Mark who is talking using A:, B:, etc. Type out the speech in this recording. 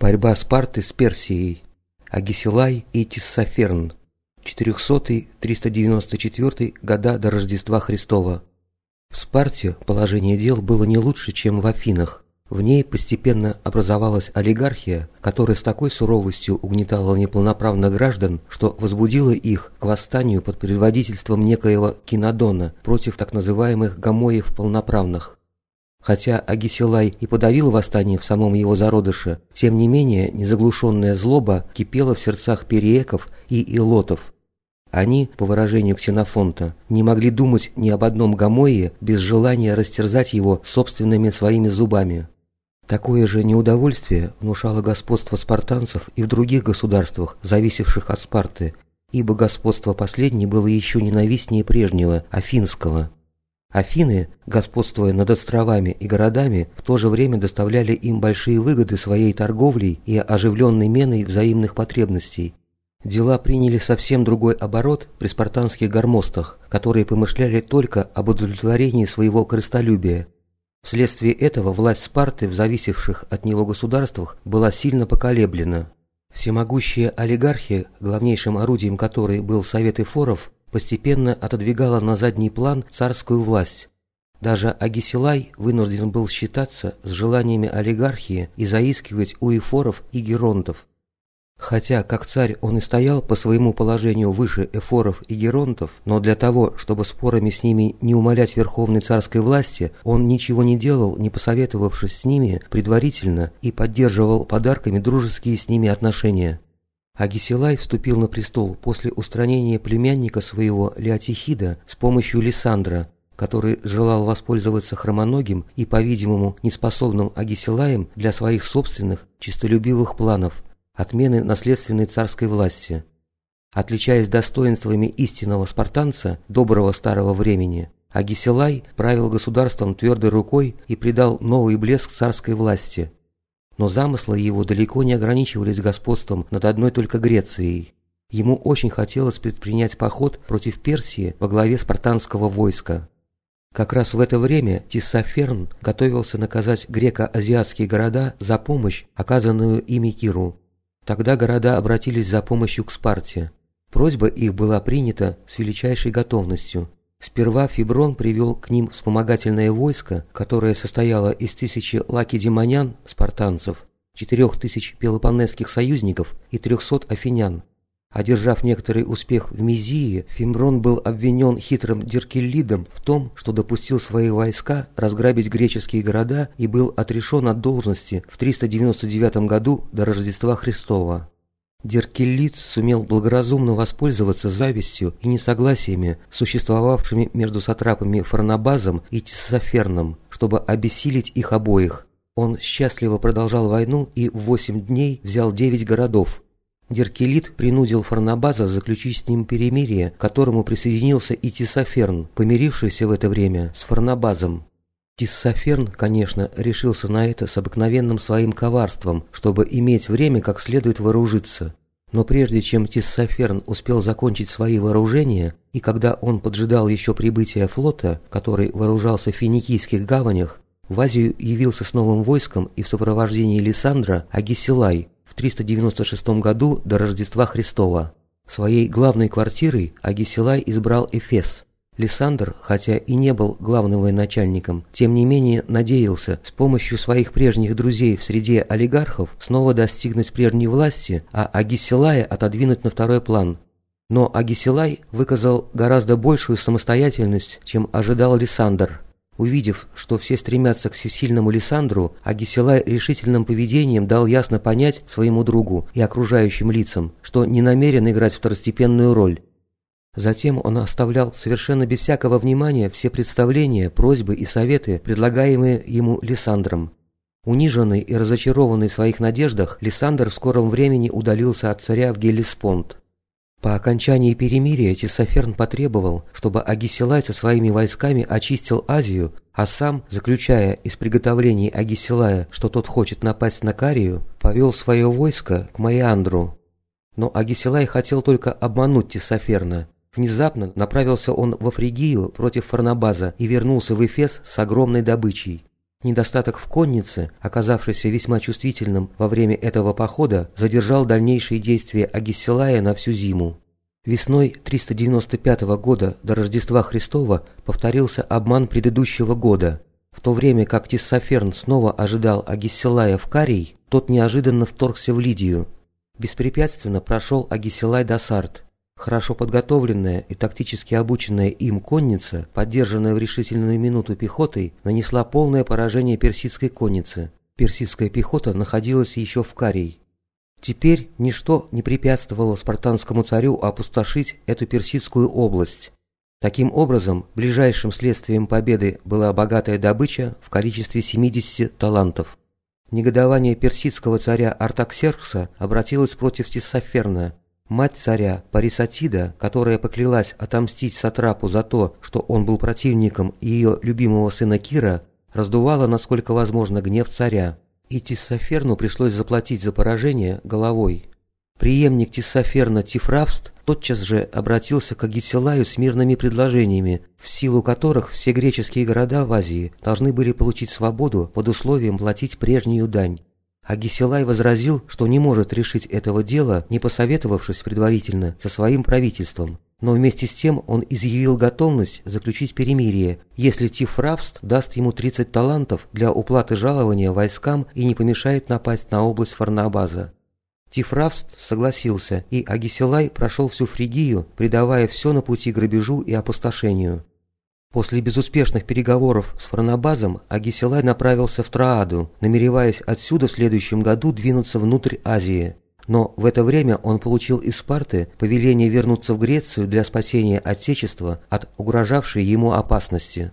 A: Борьба Спарты с Персией. Агисилай и Тиссаферн. 400-394 года до Рождества Христова. В Спарте положение дел было не лучше, чем в Афинах. В ней постепенно образовалась олигархия, которая с такой суровостью угнетала неполноправных граждан, что возбудила их к восстанию под предводительством некоего Кинодона против так называемых гомоев полноправных. Хотя Агисилай и подавил восстание в самом его зародыше, тем не менее незаглушенная злоба кипела в сердцах периеков и илотов. Они, по выражению Ксенофонта, не могли думать ни об одном Гамое без желания растерзать его собственными своими зубами. Такое же неудовольствие внушало господство спартанцев и в других государствах, зависевших от Спарты, ибо господство последней было еще ненавистнее прежнего, афинского. Афины, господствуя над островами и городами, в то же время доставляли им большие выгоды своей торговлей и оживленной меной взаимных потребностей. Дела приняли совсем другой оборот при спартанских гармостах, которые помышляли только об удовлетворении своего крыстолюбия. Вследствие этого власть Спарты в зависевших от него государствах была сильно поколеблена. Всемогущая олигархия, главнейшим орудием которой был Совет Эфоров, постепенно отодвигала на задний план царскую власть. Даже Агисилай вынужден был считаться с желаниями олигархии и заискивать у эфоров и геронтов. Хотя, как царь, он и стоял по своему положению выше эфоров и геронтов, но для того, чтобы спорами с ними не умалять верховной царской власти, он ничего не делал, не посоветовавшись с ними предварительно и поддерживал подарками дружеские с ними отношения. Агисилай вступил на престол после устранения племянника своего Леотихида с помощью Лисандра, который желал воспользоваться хромоногим и, по-видимому, неспособным Агисилаем для своих собственных чистолюбивых планов, отмены наследственной царской власти. Отличаясь достоинствами истинного спартанца, доброго старого времени, Агисилай правил государством твердой рукой и придал новый блеск царской власти – но замыслы его далеко не ограничивались господством над одной только Грецией. Ему очень хотелось предпринять поход против Персии во главе спартанского войска. Как раз в это время Тиссаферн готовился наказать греко-азиатские города за помощь, оказанную ими Киру. Тогда города обратились за помощью к Спарте. Просьба их была принята с величайшей готовностью. Сперва Фиброн привел к ним вспомогательное войско, которое состояло из тысячи лакедемонян, спартанцев, четырех тысяч пелопонесских союзников и трехсот афинян. Одержав некоторый успех в Мизии, Фимрон был обвинен хитрым Диркеллидом в том, что допустил свои войска разграбить греческие города и был отрешен от должности в 399 году до Рождества Христова. Деркеллиц сумел благоразумно воспользоваться завистью и несогласиями, существовавшими между сатрапами Фарнабазом и Тиссоферном, чтобы обессилить их обоих. Он счастливо продолжал войну и в восемь дней взял девять городов. Деркелит принудил Фарнабаза заключить с ним перемирие, к которому присоединился и Тиссоферн, помирившийся в это время с Фарнабазом. Тиссоферн, конечно, решился на это с обыкновенным своим коварством, чтобы иметь время как следует вооружиться. Но прежде чем Тиссоферн успел закончить свои вооружения, и когда он поджидал еще прибытия флота, который вооружался в финикийских гаванях, в Азию явился с новым войском и в сопровождении Лиссандра Агисилай в 396 году до Рождества Христова. Своей главной квартирой Агисилай избрал Эфес – Лиссандр, хотя и не был главным военачальником, тем не менее надеялся с помощью своих прежних друзей в среде олигархов снова достигнуть прежней власти, а Агисилая отодвинуть на второй план. Но Агисилай выказал гораздо большую самостоятельность, чем ожидал Лиссандр. Увидев, что все стремятся к всесильному Лиссандру, Агисилай решительным поведением дал ясно понять своему другу и окружающим лицам, что не намерен играть второстепенную роль, Затем он оставлял совершенно без всякого внимания все представления, просьбы и советы, предлагаемые ему Лиссандром. Униженный и разочарованный в своих надеждах, Лиссандр в скором времени удалился от царя в Гелиспонт. По окончании перемирия Тесоферн потребовал, чтобы Агисилай со своими войсками очистил Азию, а сам, заключая из приготовлений Агисилая, что тот хочет напасть на Карию, повел свое войско к Маиандру. Но Агисилай хотел только обмануть Тесоферна, Внезапно направился он во Фригию против Фарнабаза и вернулся в Эфес с огромной добычей. Недостаток в коннице, оказавшийся весьма чувствительным во время этого похода, задержал дальнейшие действия Агиссилая на всю зиму. Весной 395 года до Рождества Христова повторился обман предыдущего года. В то время как Тиссаферн снова ожидал Агиссилая в Карий, тот неожиданно вторгся в Лидию. Беспрепятственно прошел Агиссилай до Сарт. Хорошо подготовленная и тактически обученная им конница, поддержанная в решительную минуту пехотой, нанесла полное поражение персидской коннице. Персидская пехота находилась еще в Карий. Теперь ничто не препятствовало спартанскому царю опустошить эту персидскую область. Таким образом, ближайшим следствием победы была богатая добыча в количестве 70 талантов. Негодование персидского царя Артаксеркса обратилось против Тиссаферна. Мать царя Парисатида, которая поклялась отомстить Сатрапу за то, что он был противником ее любимого сына Кира, раздувала, насколько возможно, гнев царя и Тиссаферну пришлось заплатить за поражение головой. Приемник Тиссаферна Тифравст тотчас же обратился к Агисилаю с мирными предложениями, в силу которых все греческие города в Азии должны были получить свободу под условием платить прежнюю дань. Агисилай возразил, что не может решить этого дела, не посоветовавшись предварительно со своим правительством, но вместе с тем он изъявил готовность заключить перемирие, если Тифравст даст ему 30 талантов для уплаты жалования войскам и не помешает напасть на область Фарнабаза. Тифравст согласился, и Агисилай прошел всю Фригию, предавая все на пути грабежу и опустошению. После безуспешных переговоров с Фарнабазом Агисилай направился в Трааду, намереваясь отсюда в следующем году двинуться внутрь Азии – но в это время он получил из Спарты повеление вернуться в Грецию для спасения Отечества от угрожавшей ему опасности.